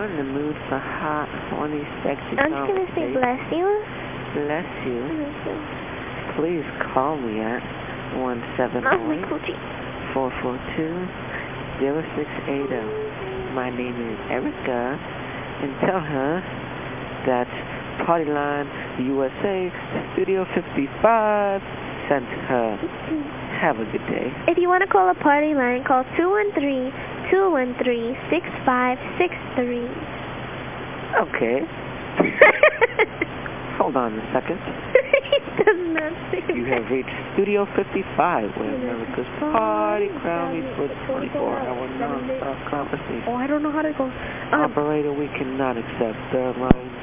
you're in the mood for hot, horny, sexy I'm just going to say bless you. Bless you. Mm-hmm. Please call me at 171-442-0680. My name is Erica, and tell her that Partyline USA Studio 55 sent her. Mm-hmm. Have a good day. If you want to call a party line, call 213-213-6563. Okay. Hold on a second. does not say You have reached Studio 55, where America's Party Crown meets for 24-hour non-stop conversation. Oh, I don't know how to go. Um, Operator, we cannot accept the lines on